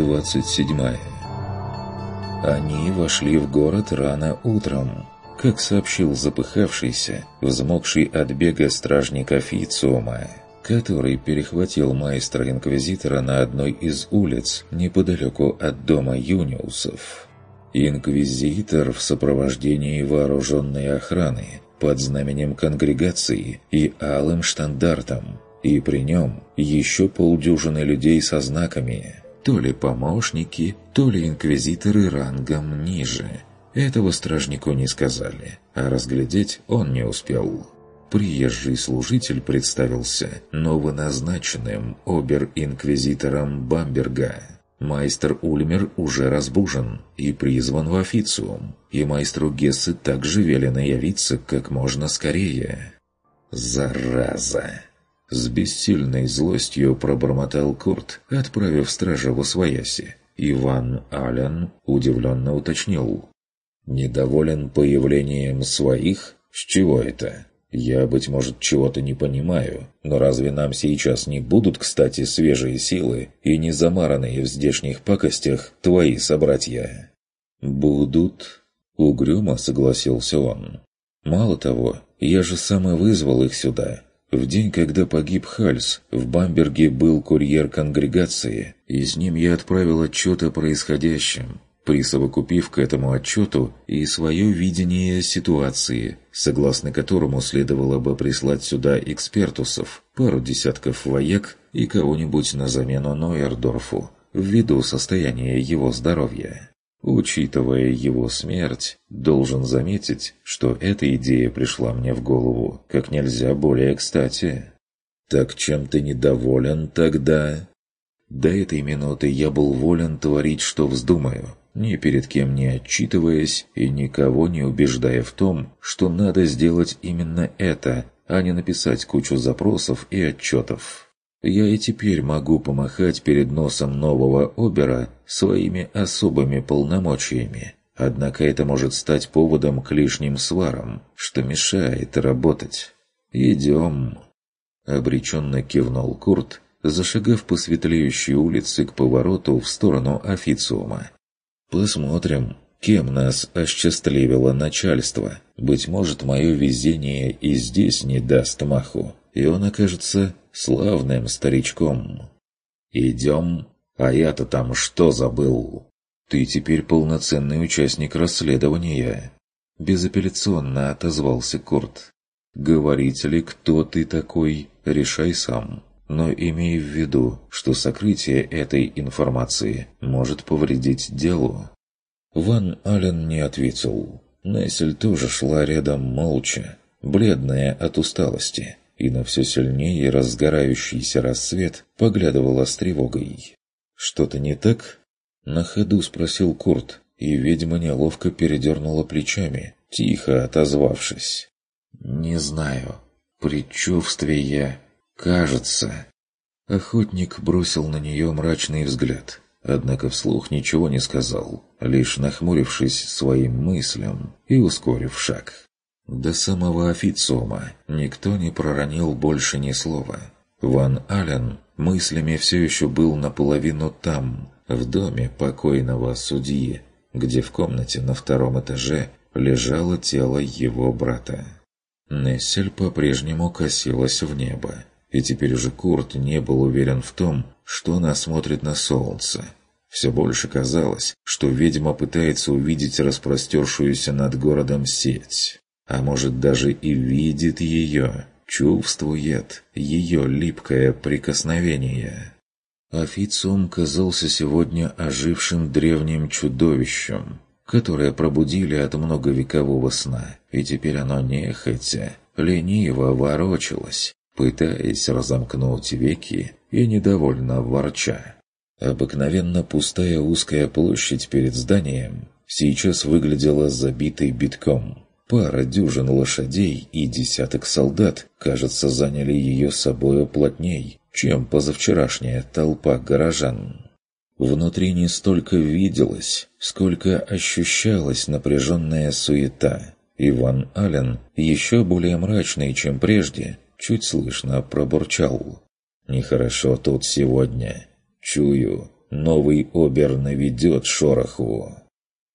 27. Они вошли в город рано утром. Как сообщил запыхавшийся, взмокший от бега стражник официума, который перехватил майстра-инквизитора на одной из улиц неподалеку от дома Юниусов. Инквизитор в сопровождении вооруженной охраны под знаменем конгрегации и алым штандартом, и при нем еще полдюжины людей со знаками, то ли помощники, то ли инквизиторы рангом ниже. Этого стражнику не сказали, а разглядеть он не успел. Приезжий служитель представился новоназначенным обер-инквизитором Бамберга. Майстер Ульмер уже разбужен и призван в официум, и майстру Гессе также велено явиться как можно скорее. «Зараза!» С бессильной злостью пробормотал Курт, отправив стража в освояси. Иван Ален удивленно уточнил. «Недоволен появлением своих? С чего это?» Я, быть может, чего-то не понимаю, но разве нам сейчас не будут, кстати, свежие силы и не замаранные в здешних пакостях твои собратья?» «Будут», — угрюмо согласился он. «Мало того, я же сам и вызвал их сюда. В день, когда погиб Хальс, в Бамберге был курьер конгрегации, и с ним я отправил отчет о происходящем присовокупив к этому отчету и свое видение ситуации, согласно которому следовало бы прислать сюда экспертусов, пару десятков вояк и кого-нибудь на замену Нойердорфу, ввиду состояния его здоровья. Учитывая его смерть, должен заметить, что эта идея пришла мне в голову как нельзя более кстати. «Так чем ты недоволен тогда?» До этой минуты я был волен творить, что вздумаю, ни перед кем не отчитываясь и никого не убеждая в том, что надо сделать именно это, а не написать кучу запросов и отчетов. Я и теперь могу помахать перед носом нового Обера своими особыми полномочиями, однако это может стать поводом к лишним сварам, что мешает работать. «Идем!» Обреченно кивнул Курт, зашагав по светлеющей улице к повороту в сторону официума. Посмотрим, кем нас осчастливило начальство. Быть может, мое везение и здесь не даст маху, и он окажется славным старичком. Идем, а я-то там что забыл? Ты теперь полноценный участник расследования. Безапелляционно отозвался Курт. Говорить ли, кто ты такой, решай сам но имей в виду, что сокрытие этой информации может повредить делу». Ван Ален не ответил. Нессель тоже шла рядом молча, бледная от усталости, и на все сильнее разгорающийся рассвет поглядывала с тревогой. «Что-то не так?» На ходу спросил Курт, и ведьма неловко передернула плечами, тихо отозвавшись. «Не знаю. Предчувствие «Кажется...» Охотник бросил на нее мрачный взгляд, однако вслух ничего не сказал, лишь нахмурившись своим мыслям и ускорив шаг. До самого официума никто не проронил больше ни слова. Ван Ален мыслями все еще был наполовину там, в доме покойного судьи, где в комнате на втором этаже лежало тело его брата. Нессель по-прежнему косилась в небо, и теперь уже Курт не был уверен в том, что она смотрит на солнце. Все больше казалось, что ведьма пытается увидеть распростершуюся над городом сеть. А может даже и видит ее, чувствует ее липкое прикосновение. Официум казался сегодня ожившим древним чудовищем, которое пробудили от многовекового сна, и теперь оно нехотя, лениво ворочалось, пытаясь разомкнуть веки и недовольно ворча. Обыкновенно пустая узкая площадь перед зданием сейчас выглядела забитой битком. Пара дюжин лошадей и десяток солдат, кажется, заняли ее собою плотней, чем позавчерашняя толпа горожан. Внутри не столько виделось, сколько ощущалась напряженная суета. Иван Ален, еще более мрачный, чем прежде, чуть слышно пробурчал. «Нехорошо тут сегодня. Чую, новый обер наведет шороху.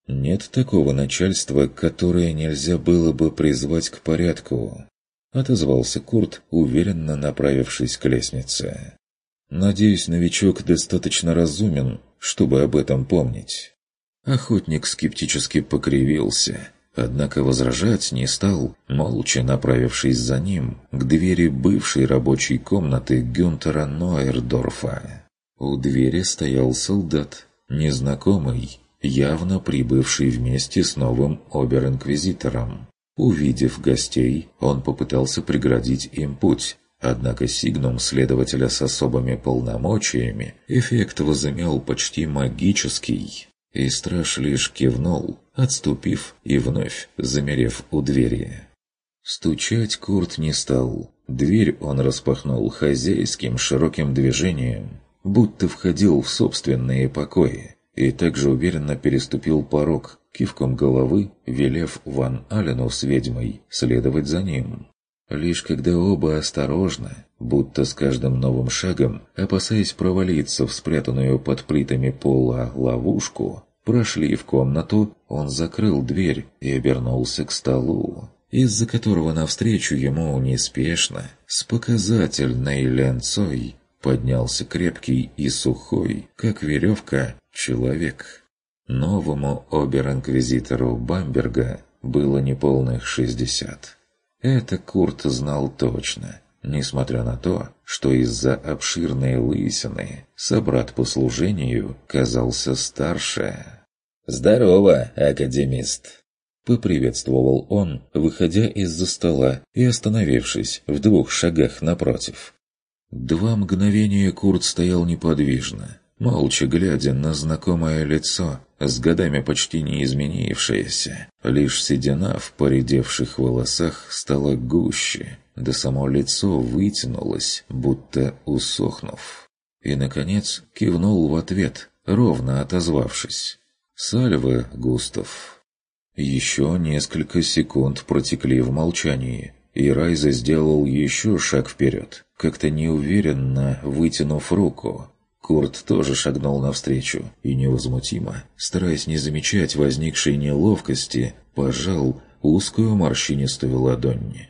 Нет такого начальства, которое нельзя было бы призвать к порядку. Отозвался Курт, уверенно направившись к лестнице. Надеюсь, новичок достаточно разумен, чтобы об этом помнить. Охотник скептически покривился, однако возражать не стал, молча направившись за ним к двери бывшей рабочей комнаты Гюнтера Нойердорфа. У двери стоял солдат, незнакомый, явно прибывший вместе с новым обер-инквизитором. Увидев гостей, он попытался преградить им путь, однако сигнум следователя с особыми полномочиями эффект возымел почти магический, и страж лишь кивнул, отступив и вновь замерев у двери. Стучать Курт не стал. Дверь он распахнул хозяйским широким движением, будто входил в собственные покои, и также уверенно переступил порог, кивком головы, велев Ван Алену с ведьмой следовать за ним. Лишь когда оба осторожно, будто с каждым новым шагом, опасаясь провалиться в спрятанную под плитами пола ловушку, прошли в комнату, он закрыл дверь и обернулся к столу, из-за которого навстречу ему неспешно, с показательной ленцой, поднялся крепкий и сухой, как веревка, человек. Новому обер-инквизитору Бамберга было неполных шестьдесят. Это Курт знал точно, несмотря на то, что из-за обширной лысины собрат по служению казался старше. «Здорово, академист!» Поприветствовал он, выходя из-за стола и остановившись в двух шагах напротив. Два мгновения Курт стоял неподвижно, молча глядя на знакомое лицо, с годами почти не изменившееся. Лишь седина в поредевших волосах стала гуще, да само лицо вытянулось, будто усохнув. И, наконец, кивнул в ответ, ровно отозвавшись. «Сальвы, Густав». Еще несколько секунд протекли в молчании, и Райза сделал еще шаг вперед, как-то неуверенно вытянув руку. Курт тоже шагнул навстречу и невозмутимо, стараясь не замечать возникшей неловкости, пожал узкую морщинистую ладонь.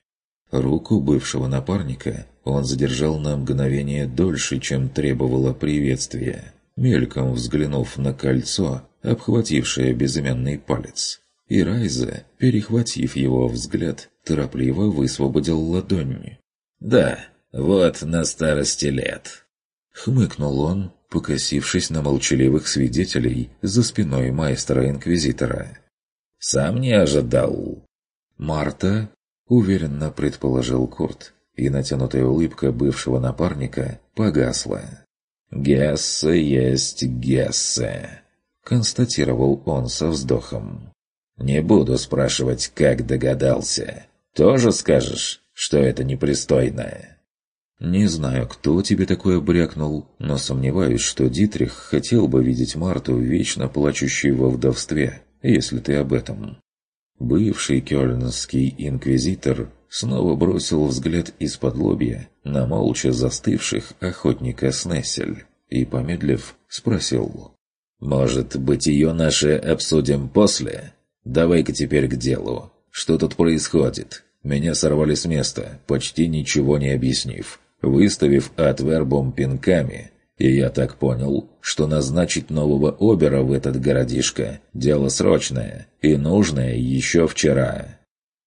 Руку бывшего напарника он задержал на мгновение дольше, чем требовало приветствия, мельком взглянув на кольцо, обхватившее безымянный палец. И Райза, перехватив его взгляд, торопливо высвободил ладонь. «Да, вот на старости лет». Хмыкнул он, покосившись на молчаливых свидетелей за спиной майстра-инквизитора. «Сам не ожидал». «Марта?» — уверенно предположил Курт, и натянутая улыбка бывшего напарника погасла. «Гессе есть Гессе», — констатировал он со вздохом. «Не буду спрашивать, как догадался. Тоже скажешь, что это непристойно?» «Не знаю, кто тебе такое брякнул, но сомневаюсь, что Дитрих хотел бы видеть Марту вечно плачущей во вдовстве, если ты об этом». Бывший кёльнский инквизитор снова бросил взгляд из-под лобья на молча застывших охотника Снессель и, помедлив, спросил. «Может быть, ее наше обсудим после?» Давай-ка теперь к делу. Что тут происходит? Меня сорвали с места, почти ничего не объяснив, выставив отвербом пинками. И я так понял, что назначить нового обера в этот городишко – дело срочное и нужное еще вчера.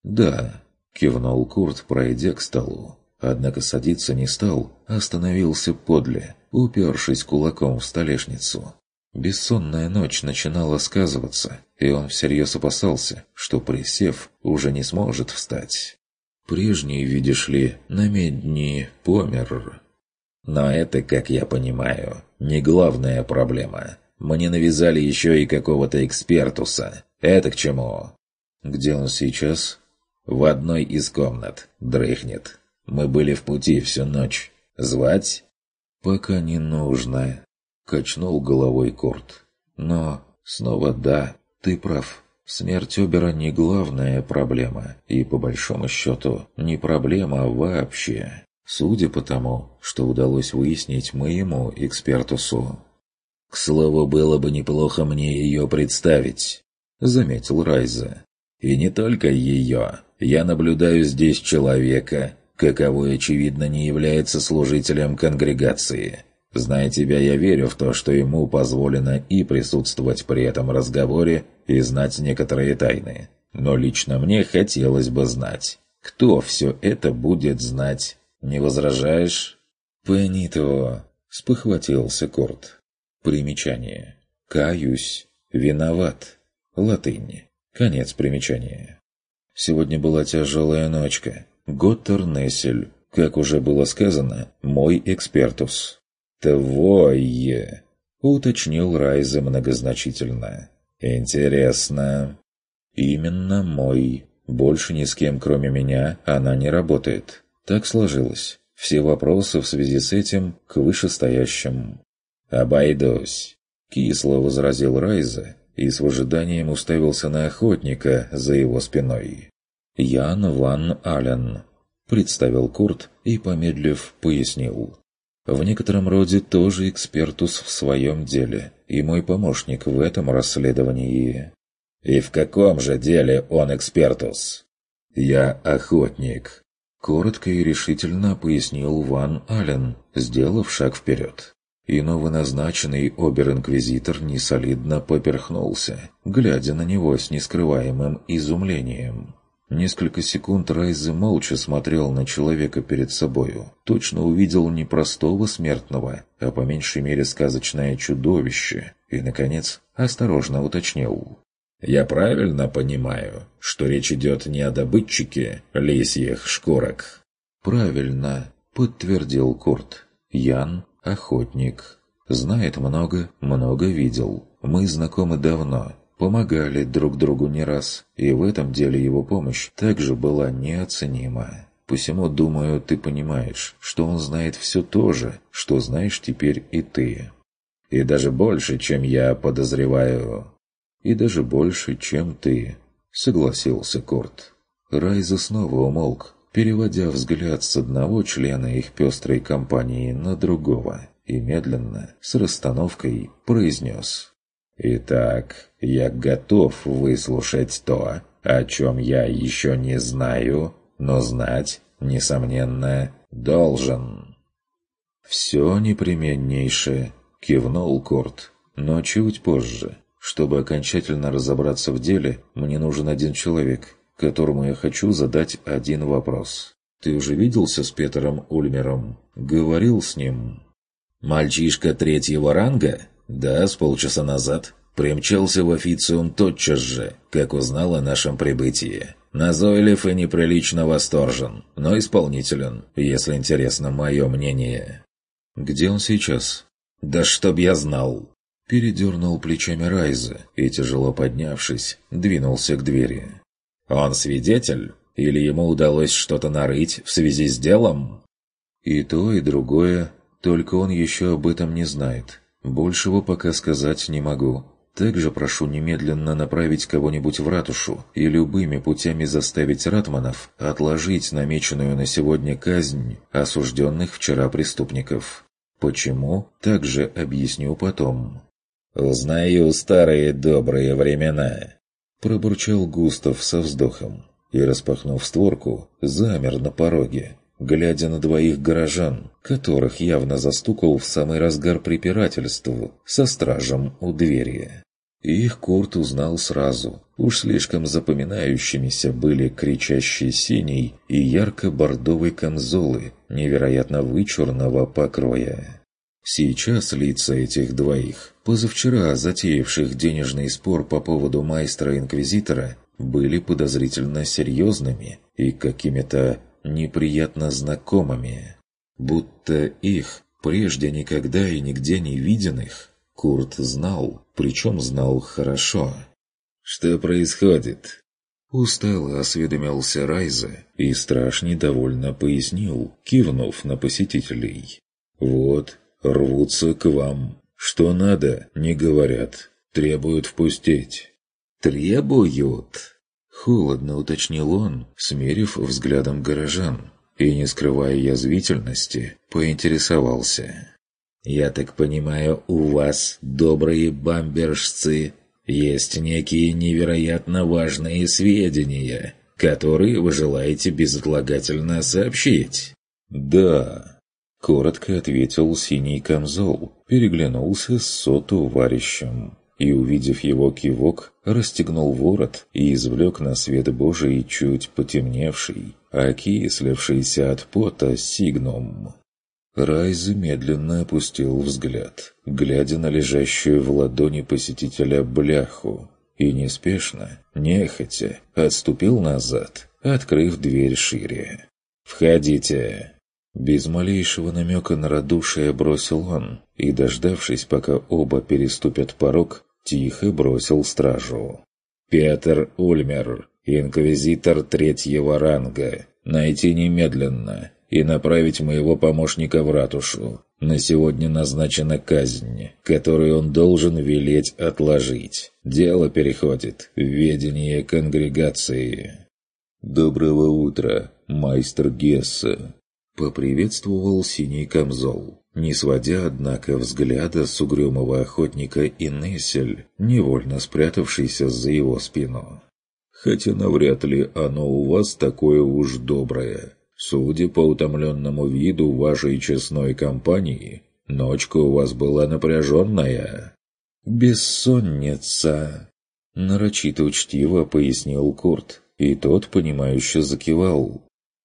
«Да», – кивнул Курт, пройдя к столу. Однако садиться не стал, остановился подле, упершись кулаком в столешницу. Бессонная ночь начинала сказываться, и он всерьез опасался, что, присев, уже не сможет встать. Прежний, видишь ли, на медни помер. Но это, как я понимаю, не главная проблема. Мне навязали еще и какого-то экспертуса. Это к чему? Где он сейчас? В одной из комнат. Дрыхнет. Мы были в пути всю ночь. Звать? Пока не нужно. Качнул головой Курт. Но снова да, ты прав. Смерть Обера не главная проблема, и по большому счету не проблема вообще. Судя по тому, что удалось выяснить моему экспертусу. К слову, было бы неплохо мне ее представить», — заметил Райза. «И не только ее. Я наблюдаю здесь человека, каковой, очевидно, не является служителем конгрегации. Зная тебя, я верю в то, что ему позволено и присутствовать при этом разговоре, и знать некоторые тайны. Но лично мне хотелось бы знать, кто все это будет знать. Не возражаешь?» «Пенито!» — спохватился Корт. Примечание. «Каюсь. Виноват». Латынь. Конец примечания. Сегодня была тяжелая ночка. Готтер Нессель, как уже было сказано, мой экспертус. «Твой!» — уточнил Райза многозначительно. «Интересно». «Именно мой. Больше ни с кем, кроме меня, она не работает. Так сложилось. Все вопросы в связи с этим к вышестоящим». «Обойдусь», — кисло возразил Райза и с ожиданием уставился на охотника за его спиной. «Ян Ван Ален», — представил Курт и, помедлив, пояснил. В некотором роде тоже экспертус в своем деле, и мой помощник в этом расследовании. «И в каком же деле он экспертус?» «Я охотник», — коротко и решительно пояснил Ван Аллен, сделав шаг вперед. И новоназначенный обер-инквизитор несолидно поперхнулся, глядя на него с нескрываемым изумлением. Несколько секунд Райзе молча смотрел на человека перед собою. Точно увидел не простого смертного, а по меньшей мере сказочное чудовище. И, наконец, осторожно уточнил. «Я правильно понимаю, что речь идет не о добытчике лисьих шкурок?» «Правильно», — подтвердил Курт. «Ян — охотник. Знает много, много видел. Мы знакомы давно, помогали друг другу не раз, и в этом деле его помощь также была неоценима. Посему, думаю, ты понимаешь, что он знает все то же, что знаешь теперь и ты. И даже больше, чем я подозреваю. И даже больше, чем ты, согласился Корт. Райза снова умолк, переводя взгляд с одного члена их пестрой компании на другого, и медленно, с расстановкой, произнес «Итак, я готов выслушать то, о чем я еще не знаю, но знать, несомненно, должен». «Все непременнейшее», — кивнул Курт, — «но чуть позже. Чтобы окончательно разобраться в деле, мне нужен один человек, которому я хочу задать один вопрос. Ты уже виделся с Петером Ульмером? Говорил с ним?» «Мальчишка третьего ранга?» «Да, с полчаса назад. Примчался в официум тотчас же, как узнал о нашем прибытии. Назойлив и неприлично восторжен, но исполнителен, если интересно мое мнение». «Где он сейчас?» «Да чтоб я знал!» Передернул плечами Райза и, тяжело поднявшись, двинулся к двери. «Он свидетель? Или ему удалось что-то нарыть в связи с делом?» «И то, и другое, только он еще об этом не знает. Большего пока сказать не могу. Также прошу немедленно направить кого-нибудь в ратушу и любыми путями заставить ратманов отложить намеченную на сегодня казнь осужденных вчера преступников. Почему? Также объясню потом. «Узнаю старые добрые времена», – пробурчал Густав со вздохом и, распахнув створку, замер на пороге, глядя на двоих горожан, которых явно застукал в самый разгар препирательств со стражем у двери. Их Курт узнал сразу. Уж слишком запоминающимися были кричащий синий и ярко-бордовый камзолы невероятно вычурного покроя. Сейчас лица этих двоих, позавчера затеявших денежный спор по поводу майстра-инквизитора, были подозрительно серьезными и какими-то неприятно знакомыми. Будто их, прежде никогда и нигде не виденных, Курт знал, причем знал хорошо. «Что происходит?» Устало осведомился Райза, и страж недовольно пояснил, кивнув на посетителей. «Вот, рвутся к вам. Что надо, не говорят. Требуют впустить». «Требуют?» Холодно уточнил он, смерив взглядом горожан, и, не скрывая язвительности, поинтересовался. «Я так понимаю, у вас, добрые бамбержцы, есть некие невероятно важные сведения, которые вы желаете безотлагательно сообщить?» «Да», — коротко ответил синий камзол, переглянулся с соту варищем и, увидев его кивок, расстегнул ворот и извлек на свет Божий чуть потемневший, окислившийся от пота сигнум. Райз медленно опустил взгляд, глядя на лежащую в ладони посетителя бляху, и неспешно, нехотя, отступил назад, открыв дверь шире. «Входите!» Без малейшего намека на радушие бросил он, и, дождавшись, пока оба переступят порог, тихо бросил стражу. «Петр Ульмер, инквизитор третьего ранга, найти немедленно и направить моего помощника в ратушу. На сегодня назначена казнь, которую он должен велеть отложить. Дело переходит в ведение конгрегации». «Доброго утра, майстер Гесса!» — поприветствовал синий камзол, не сводя, однако, взгляда с угрюмого охотника и Нессель, невольно спрятавшийся за его спину. «Хотя навряд ли оно у вас такое уж доброе. Судя по утомленному виду вашей честной компании, ночка у вас была напряженная». «Бессонница», — нарочито учтиво пояснил Курт, и тот, понимающе закивал.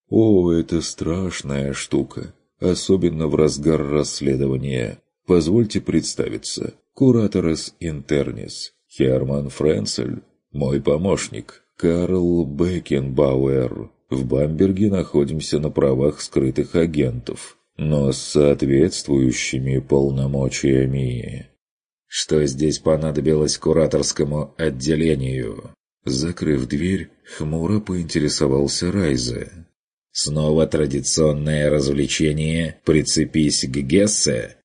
«О, это страшная штука особенно в разгар расследования. Позвольте представиться. Кураторес интернис. Херман Френцель. Мой помощник. Карл Бекенбауэр. В Бамберге находимся на правах скрытых агентов, но с соответствующими полномочиями. Что здесь понадобилось кураторскому отделению? Закрыв дверь, хмуро поинтересовался Райзе. Снова традиционное развлечение «Прицепись к Гессе».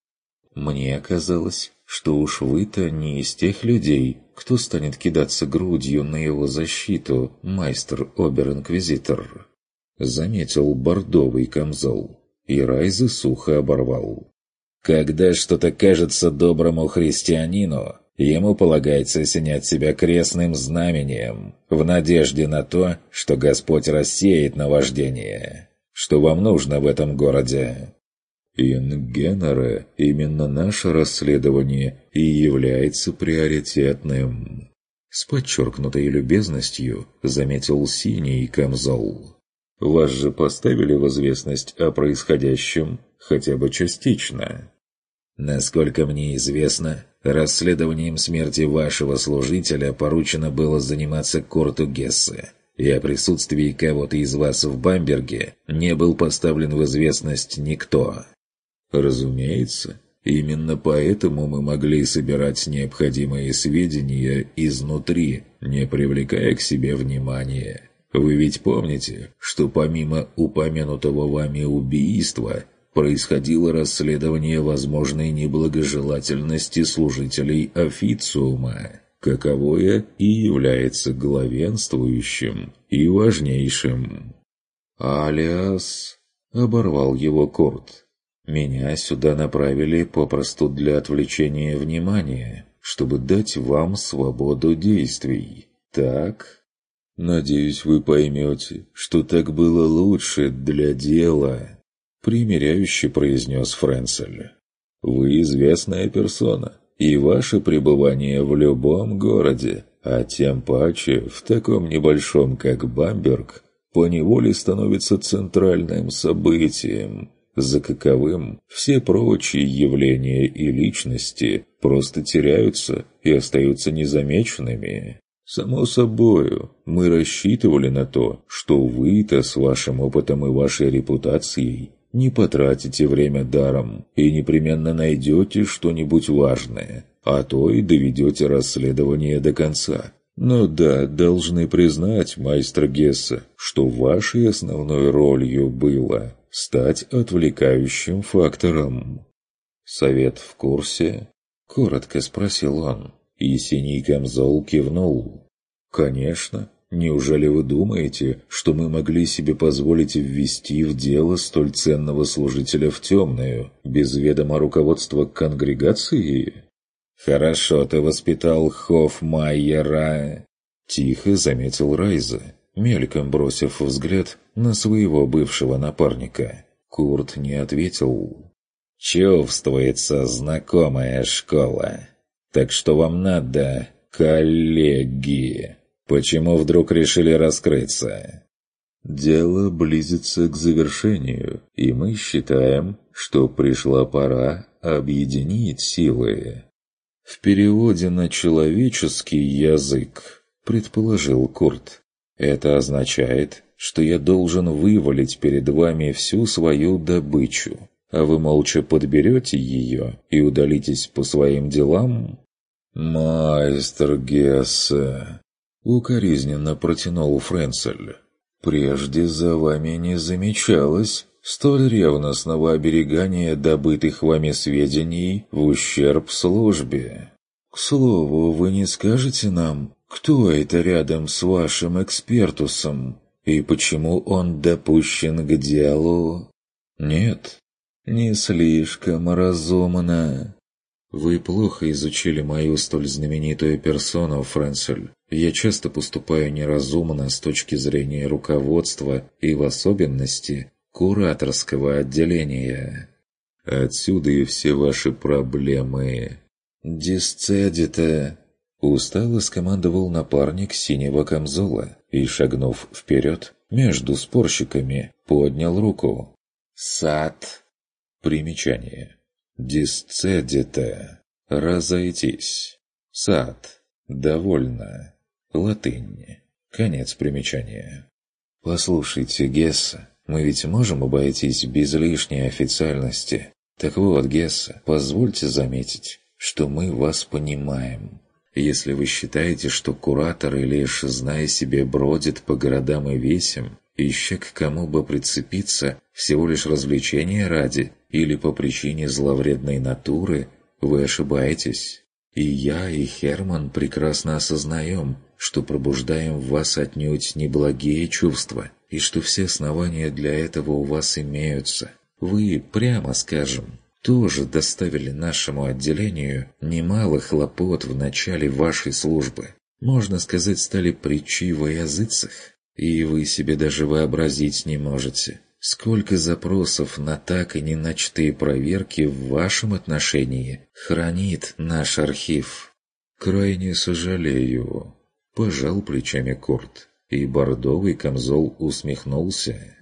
Мне казалось, что уж вы-то не из тех людей, кто станет кидаться грудью на его защиту, майстер-обер-инквизитор. Заметил бордовый камзол, и Райза сухо оборвал. Когда что-то кажется доброму христианину, Ему полагается осенять себя крестным знамением, в надежде на то, что Господь рассеет наваждение. Что вам нужно в этом городе? Ингенера, именно наше расследование и является приоритетным. С подчеркнутой любезностью заметил синий камзол. Вас же поставили в известность о происходящем хотя бы частично. Насколько мне известно, расследованием смерти вашего служителя поручено было заниматься Корту Гессе, и о присутствии кого-то из вас в Бамберге не был поставлен в известность никто. Разумеется, именно поэтому мы могли собирать необходимые сведения изнутри, не привлекая к себе внимания. Вы ведь помните, что помимо упомянутого вами убийства – происходило расследование возможной неблагожелательности служителей официума, каковое и является главенствующим и важнейшим. «Алиас...» — оборвал его Курт. «Меня сюда направили попросту для отвлечения внимания, чтобы дать вам свободу действий. Так?» «Надеюсь, вы поймете, что так было лучше для дела» примиряюще произнес Френцель. «Вы известная персона, и ваше пребывание в любом городе, а тем паче в таком небольшом, как Бамберг, поневоле становится центральным событием, за каковым все прочие явления и личности просто теряются и остаются незамеченными. Само собою, мы рассчитывали на то, что вы-то с вашим опытом и вашей репутацией не потратите время даром и непременно найдете что-нибудь важное, а то и доведете расследование до конца. Но да, должны признать, майстер Гесса, что вашей основной ролью было стать отвлекающим фактором. «Совет в курсе?» — коротко спросил он, и синий камзол кивнул. «Конечно, Неужели вы думаете, что мы могли себе позволить ввести в дело столь ценного служителя в темную, без ведома руководства конгрегации? «Хорошо ты воспитал Хоффмайера!» Тихо заметил Райза, мельком бросив взгляд на своего бывшего напарника. Курт не ответил. «Чувствуется знакомая школа. Так что вам надо, коллеги?» Почему вдруг решили раскрыться? Дело близится к завершению, и мы считаем, что пришла пора объединить силы. В переводе на человеческий язык, предположил Курт, это означает, что я должен вывалить перед вами всю свою добычу, а вы молча подберете ее и удалитесь по своим делам? «Майстер Гессе!» Укоризненно протянул Френцель. «Прежде за вами не замечалось столь ревностного оберегания добытых вами сведений в ущерб службе. К слову, вы не скажете нам, кто это рядом с вашим экспертусом и почему он допущен к делу?» «Нет, не слишком разумно». «Вы плохо изучили мою столь знаменитую персону, Френсель. Я часто поступаю неразумно с точки зрения руководства и в особенности кураторского отделения. Отсюда и все ваши проблемы. «Дисцедита!» Устало скомандовал напарник синего камзола и, шагнув вперед, между спорщиками, поднял руку. «Сад!» Примечание. Дисцедита. Разойтись. Сад. Довольно. Латынь. Конец примечания. Послушайте, Гесса, мы ведь можем обойтись без лишней официальности. Так вот, Гесса, позвольте заметить, что мы вас понимаем. Если вы считаете, что кураторы лишь, зная себе, бродят по городам и весям, ища к кому бы прицепиться всего лишь развлечения ради или по причине зловредной натуры, вы ошибаетесь. И я, и Херман прекрасно осознаем, что пробуждаем в вас отнюдь неблагие чувства, и что все основания для этого у вас имеются. Вы, прямо скажем, тоже доставили нашему отделению немало хлопот в начале вашей службы. Можно сказать, стали притчей во языцах. И вы себе даже вообразить не можете, сколько запросов на так и не начатые проверки в вашем отношении хранит наш архив. Крайне сожалею. Пожал плечами Курт, и бордовый камзол усмехнулся.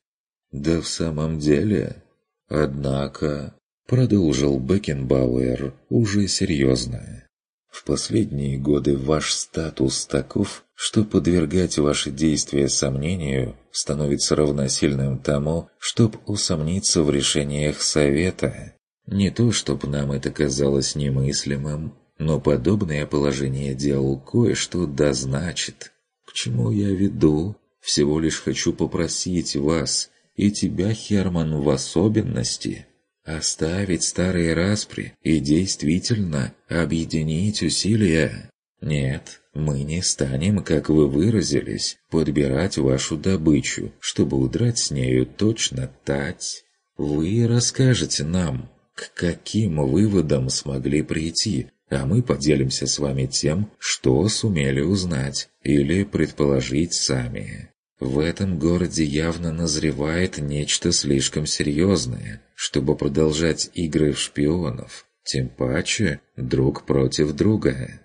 Да в самом деле... Однако... Продолжил Бекенбауэр уже серьезно. В последние годы ваш статус таков, что подвергать ваши действия сомнению становится равносильным тому, чтоб усомниться в решениях Совета. Не то, чтоб нам это казалось немыслимым, но подобное положение дел кое-что дозначит. К чему я веду? Всего лишь хочу попросить вас, и тебя, Херман, в особенности, Оставить старые распри и действительно объединить усилия? Нет, мы не станем, как вы выразились, подбирать вашу добычу, чтобы удрать с нею точно тать. Вы расскажете нам, к каким выводам смогли прийти, а мы поделимся с вами тем, что сумели узнать или предположить сами. В этом городе явно назревает нечто слишком серьезное, чтобы продолжать игры в шпионов, тем паче друг против друга.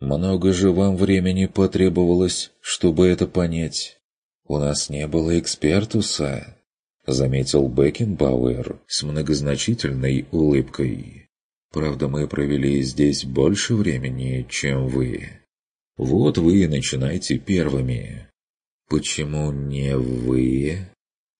Много же вам времени потребовалось, чтобы это понять. У нас не было экспертуса, заметил Бекенбауэр с многозначительной улыбкой. Правда, мы провели здесь больше времени, чем вы. Вот вы и начинайте первыми. «Почему не вы?»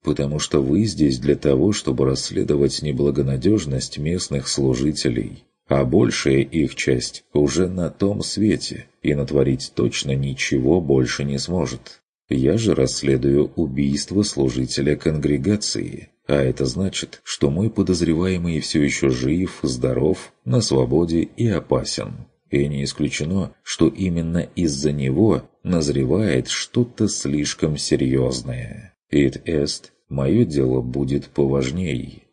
«Потому что вы здесь для того, чтобы расследовать неблагонадежность местных служителей, а большая их часть уже на том свете и натворить точно ничего больше не сможет. Я же расследую убийство служителя конгрегации, а это значит, что мой подозреваемый все еще жив, здоров, на свободе и опасен. И не исключено, что именно из-за него назревает что-то слишком серьезное. Ит эст, мое дело будет поважней.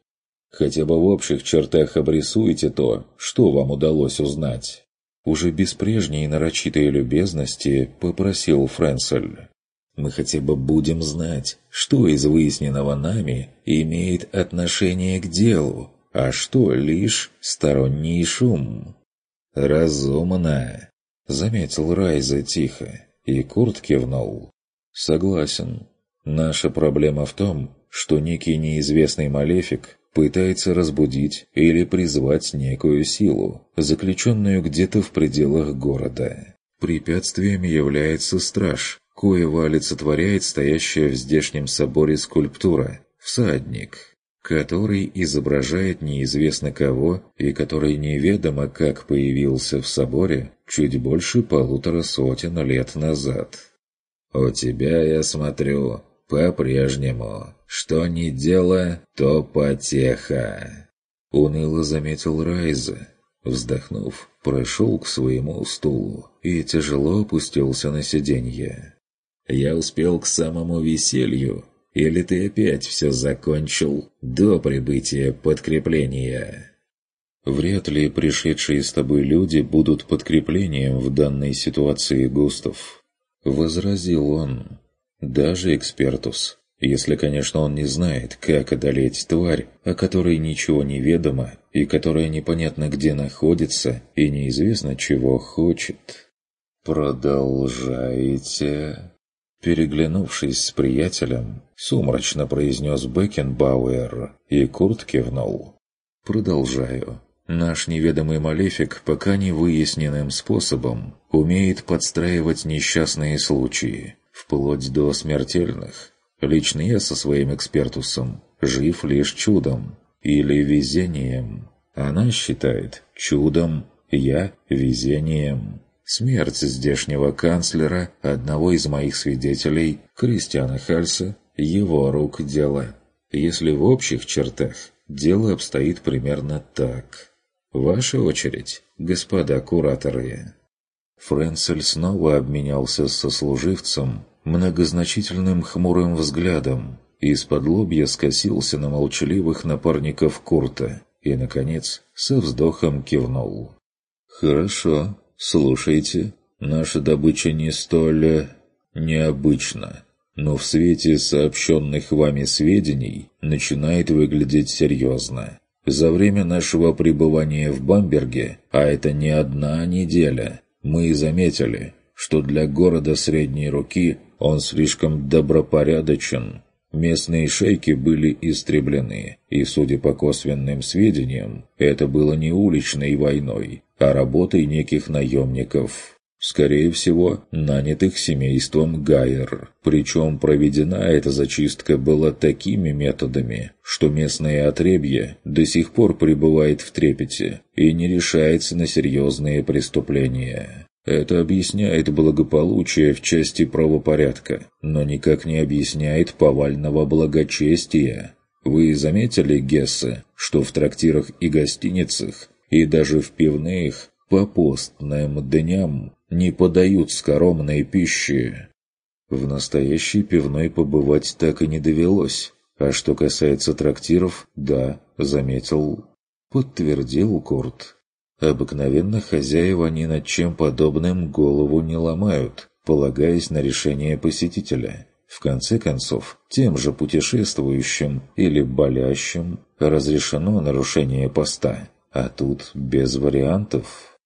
Хотя бы в общих чертах обрисуйте то, что вам удалось узнать. Уже без прежней нарочитой любезности попросил Френсель. Мы хотя бы будем знать, что из выясненного нами имеет отношение к делу, а что лишь сторонний шум. «Разумно», — заметил Райза тихо, и Курт кивнул. «Согласен. Наша проблема в том, что некий неизвестный малефик пытается разбудить или призвать некую силу, заключенную где-то в пределах города. Препятствием является страж, коего олицетворяет стоящая в здешнем соборе скульптура «Всадник», который изображает неизвестно кого и который неведомо как появился в соборе чуть больше полутора сотен лет назад. «У тебя, я смотрю, по-прежнему, что не дело, то потеха», — уныло заметил Райза. Вздохнув, прошел к своему стулу и тяжело опустился на сиденье. «Я успел к самому веселью, или ты опять все закончил до прибытия подкрепления?» «Вряд ли пришедшие с тобой люди будут подкреплением в данной ситуации, Густав», — возразил он. Даже экспертус. Если, конечно, он не знает, как одолеть тварь, о которой ничего не ведомо, и которая непонятно где находится, и неизвестно чего хочет. «Продолжайте...» Переглянувшись с приятелем, сумрачно произнес Бекенбауэр, и Курт кивнул. «Продолжаю. Наш неведомый малефик пока не выясненным способом умеет подстраивать несчастные случаи, вплоть до смертельных. Лично я со своим экспертусом жив лишь чудом или везением. Она считает чудом, я везением. Смерть здешнего канцлера, одного из моих свидетелей, Кристиана Хальса, его рук дело. Если в общих чертах, дело обстоит примерно так. Ваша очередь, господа кураторы. Френцель снова обменялся со служивцем многозначительным хмурым взглядом и из-под лобья скосился на молчаливых напарников Курта и, наконец, со вздохом кивнул. «Хорошо, слушайте. Наша добыча не столь... Э, необычна, но в свете сообщенных вами сведений начинает выглядеть серьезно. За время нашего пребывания в Бамберге, а это не одна неделя, мы заметили, что для города средней руки он слишком добропорядочен. Местные шейки были истреблены, и, судя по косвенным сведениям, это было не уличной войной, а работой неких наемников. Скорее всего, нанятых семейством Гайер. Причем проведена эта зачистка была такими методами, что местное отребье до сих пор пребывает в трепете и не решается на серьезные преступления. Это объясняет благополучие в части правопорядка, но никак не объясняет повального благочестия. Вы заметили, Гессе, что в трактирах и гостиницах, и даже в пивных, по постным дням не подают скоромной пищи? В настоящей пивной побывать так и не довелось. А что касается трактиров, да, заметил, подтвердил Курт. Обыкновенно хозяева ни над чем подобным голову не ломают, полагаясь на решение посетителя. В конце концов, тем же путешествующим или болящим разрешено нарушение поста, а тут без вариантов.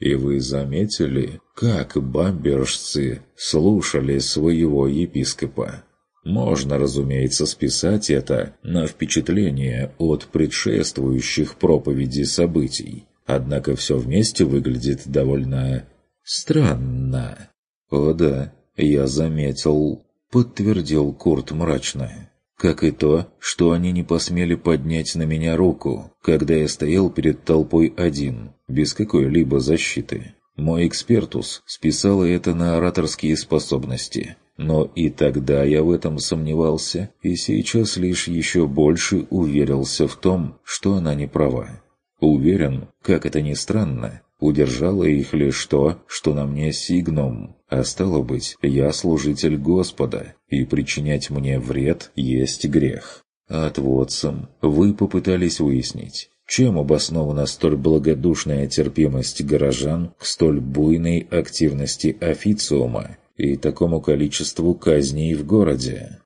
И вы заметили, как бамбержцы слушали своего епископа? Можно, разумеется, списать это на впечатление от предшествующих проповедей событий. Однако все вместе выглядит довольно... странно. «О да, я заметил», — подтвердил Курт мрачно. «Как и то, что они не посмели поднять на меня руку, когда я стоял перед толпой один, без какой-либо защиты. Мой экспертус списал это на ораторские способности». Но и тогда я в этом сомневался, и сейчас лишь еще больше уверился в том, что она не права. Уверен, как это ни странно, Удержало их лишь то, что на мне сигнум, а стало быть, я служитель Господа, и причинять мне вред есть грех. От Вотсом вы попытались выяснить, чем обоснована столь благодушная терпимость горожан к столь буйной активности официума и такому количеству казней в городе?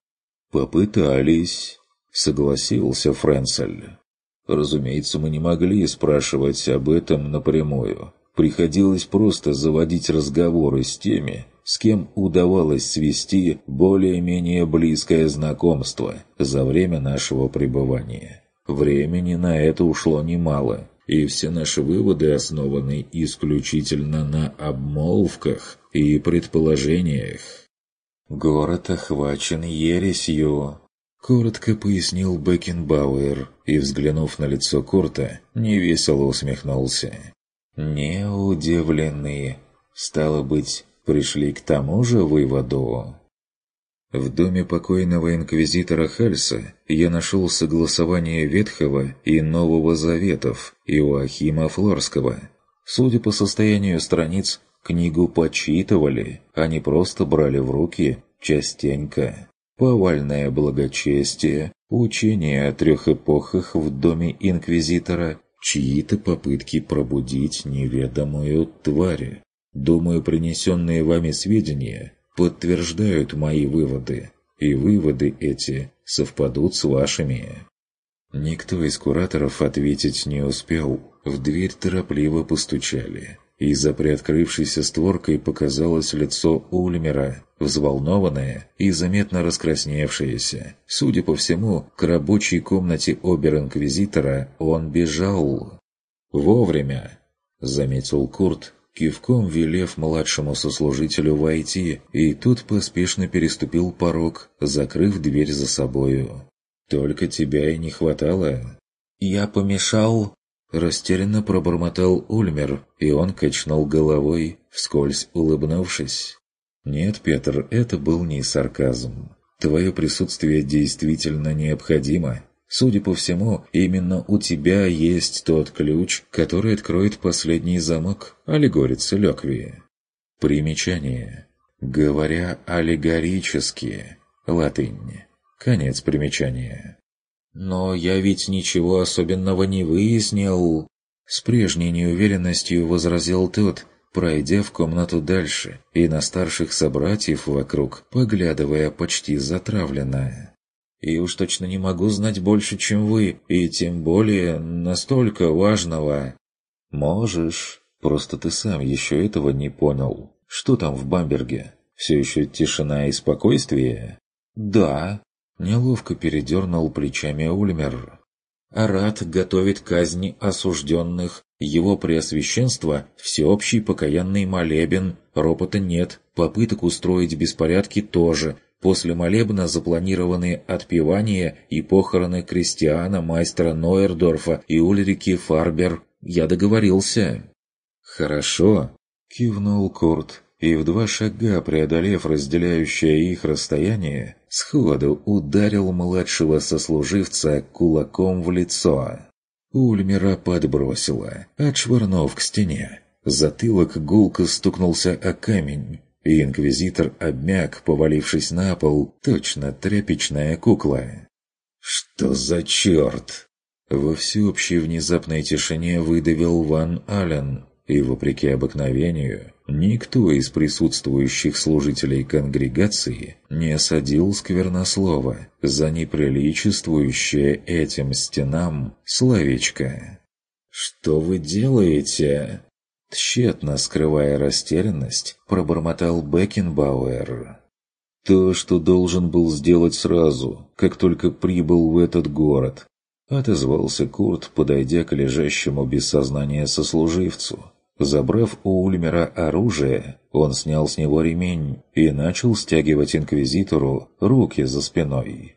«Попытались», — согласился Френцель. Разумеется, мы не могли спрашивать об этом напрямую. Приходилось просто заводить разговоры с теми, с кем удавалось свести более-менее близкое знакомство за время нашего пребывания. Времени на это ушло немало, и все наши выводы основаны исключительно на обмолвках и предположениях. Город охвачен ересью, Коротко пояснил Бекенбауэр и, взглянув на лицо Курта, невесело усмехнулся. «Не удивлены. Стало быть, пришли к тому же выводу?» В доме покойного инквизитора Хальса я нашел согласование Ветхого и Нового Заветов Иоахима Флорского. Судя по состоянию страниц, книгу почитывали, а не просто брали в руки частенько повальное благочестие, учение о трех эпохах в доме Инквизитора, чьи-то попытки пробудить неведомую тварь. Думаю, принесенные вами сведения подтверждают мои выводы, и выводы эти совпадут с вашими. Никто из кураторов ответить не успел, в дверь торопливо постучали и за приоткрывшейся створкой показалось лицо Ульмера, взволнованное и заметно раскрасневшееся. Судя по всему, к рабочей комнате обер-инквизитора он бежал. «Вовремя!» — заметил Курт, кивком велев младшему сослужителю войти, и тут поспешно переступил порог, закрыв дверь за собою. «Только тебя и не хватало». «Я помешал?» Растерянно пробормотал Ульмер, и он качнул головой, вскользь улыбнувшись. «Нет, Петр, это был не сарказм. Твое присутствие действительно необходимо. Судя по всему, именно у тебя есть тот ключ, который откроет последний замок аллегорицы Лёкви». Примечание. Говоря аллегорически. Латынь. Конец примечания. «Но я ведь ничего особенного не выяснил!» С прежней неуверенностью возразил тот, пройдя в комнату дальше, и на старших собратьев вокруг, поглядывая почти затравленно. «И уж точно не могу знать больше, чем вы, и тем более настолько важного». «Можешь, просто ты сам еще этого не понял. Что там в Бамберге? Все еще тишина и спокойствие?» «Да», Неловко передернул плечами Ульмер. Арат готовит казни осужденных, его преосвященство – всеобщий покаянный молебен, ропота нет, попыток устроить беспорядки тоже. После молебна запланированы отпевания и похороны крестьяна, майстера Нойердорфа и Ульрики Фарбер. Я договорился. «Хорошо», – кивнул Курт и в два шага, преодолев разделяющее их расстояние, сходу ударил младшего сослуживца кулаком в лицо. Ульмера подбросила, отшвырнув к стене. Затылок гулко стукнулся о камень, и инквизитор обмяк, повалившись на пол, точно тряпичная кукла. «Что за черт?» Во всеобщей внезапной тишине выдавил Ван Ален, и, вопреки обыкновению, никто из присутствующих служителей конгрегации не осадил сквернослова за неприличествующее этим стенам словечко. «Что вы делаете?» Тщетно скрывая растерянность, пробормотал Бекенбауэр. «То, что должен был сделать сразу, как только прибыл в этот город», — отозвался Курт, подойдя к лежащему без сознания сослуживцу. Забрав у Ульмера оружие, он снял с него ремень и начал стягивать инквизитору руки за спиной.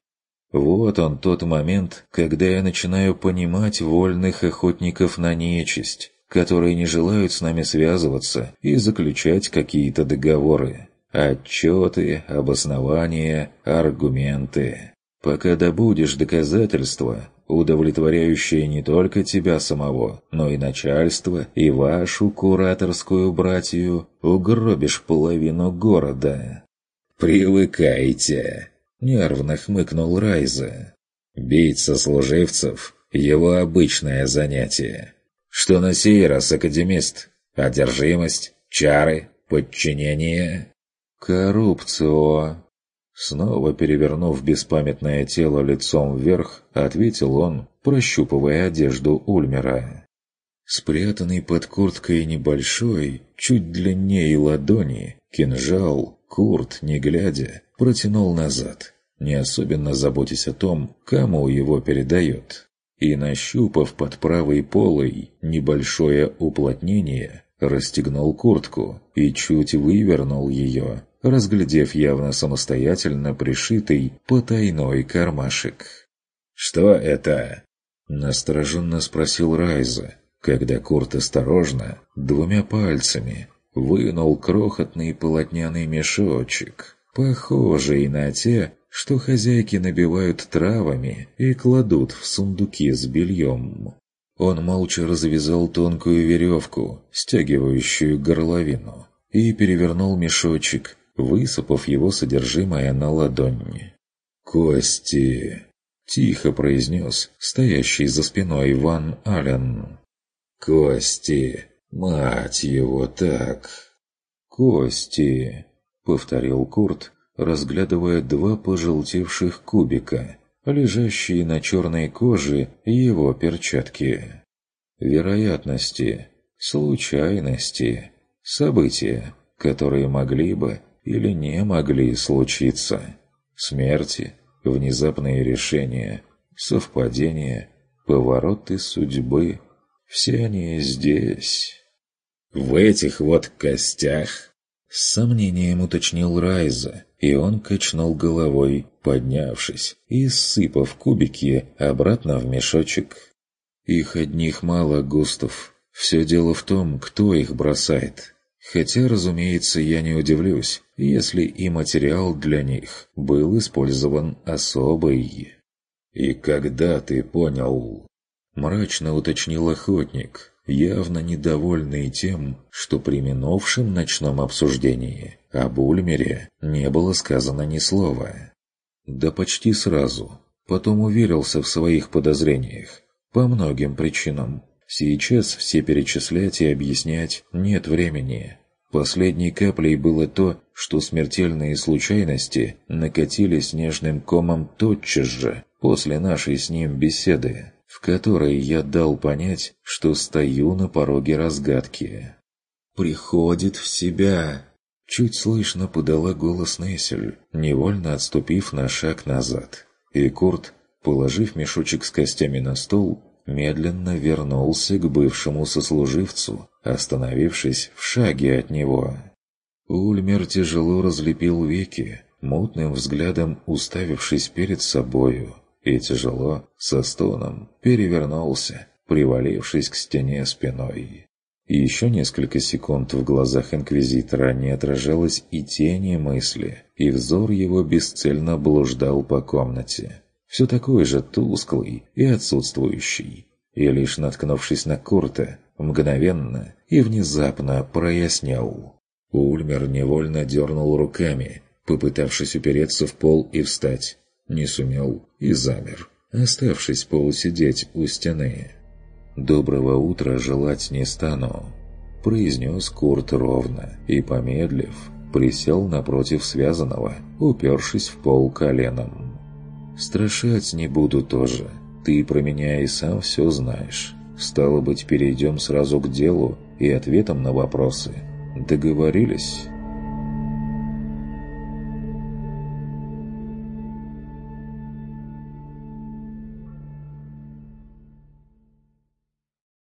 Вот он тот момент, когда я начинаю понимать вольных охотников на нечисть, которые не желают с нами связываться и заключать какие-то договоры. Отчеты, обоснования, аргументы. Пока добудешь доказательства, удовлетворяющие не только тебя самого, но и начальство, и вашу кураторскую братью, угробишь половину города». «Привыкайте!» — нервно хмыкнул Райза. «Бить сослуживцев — его обычное занятие. Что на сей раз, академист? Одержимость? Чары? Подчинение?» «Коррупцио!» Снова перевернув беспамятное тело лицом вверх, ответил он, прощупывая одежду Ульмера. Спрятанный под курткой небольшой, чуть длиннее ладони, кинжал, Курт, не глядя, протянул назад, не особенно заботясь о том, кому его передает. И, нащупав под правой полой небольшое уплотнение, расстегнул куртку и чуть вывернул ее, разглядев явно самостоятельно пришитый потайной кармашек. «Что это?» – настороженно спросил Райза, когда Курт осторожно, двумя пальцами, вынул крохотный полотняный мешочек, похожий на те, что хозяйки набивают травами и кладут в сундуки с бельем. Он молча развязал тонкую веревку, стягивающую горловину, и перевернул мешочек, высыпав его содержимое на ладони. «Кости!» — тихо произнес стоящий за спиной Ван Ален. «Кости! Мать его так!» «Кости!» — повторил Курт, разглядывая два пожелтевших кубика, лежащие на черной коже его перчатки. Вероятности, случайности, события, которые могли бы или не могли случиться. Смерти, внезапные решения, совпадения, повороты судьбы. Все они здесь. В этих вот костях? С сомнением уточнил Райза, и он качнул головой, поднявшись и сыпав кубики обратно в мешочек. Их одних мало, Густав. Все дело в том, кто их бросает. Хотя, разумеется, я не удивлюсь, если и материал для них был использован особый. «И когда ты понял?» Мрачно уточнил охотник, явно недовольный тем, что при минувшем ночном обсуждении об Ульмере не было сказано ни слова. Да почти сразу. Потом уверился в своих подозрениях. По многим причинам. Сейчас все перечислять и объяснять нет времени. Последней каплей было то, что смертельные случайности накатили снежным комом тотчас же, после нашей с ним беседы, в которой я дал понять, что стою на пороге разгадки. «Приходит в себя!» Чуть слышно подала голос Нессель, невольно отступив на шаг назад. И Курт, положив мешочек с костями на стол, медленно вернулся к бывшему сослуживцу, остановившись в шаге от него. Ульмер тяжело разлепил веки, мутным взглядом уставившись перед собою, и тяжело, со стоном, перевернулся, привалившись к стене спиной. И еще несколько секунд в глазах Инквизитора не отражалось и тени мысли, и взор его бесцельно блуждал по комнате все такой же тусклый и отсутствующий. И лишь наткнувшись на Курта, мгновенно и внезапно прояснял. Ульмер невольно дернул руками, попытавшись упереться в пол и встать. Не сумел и замер, оставшись полусидеть у стены. «Доброго утра желать не стану», — произнес Курт ровно и, помедлив, присел напротив связанного, упершись в пол коленом. Страшать не буду тоже. Ты про меня и сам все знаешь. Стало быть, перейдем сразу к делу и ответам на вопросы. Договорились?»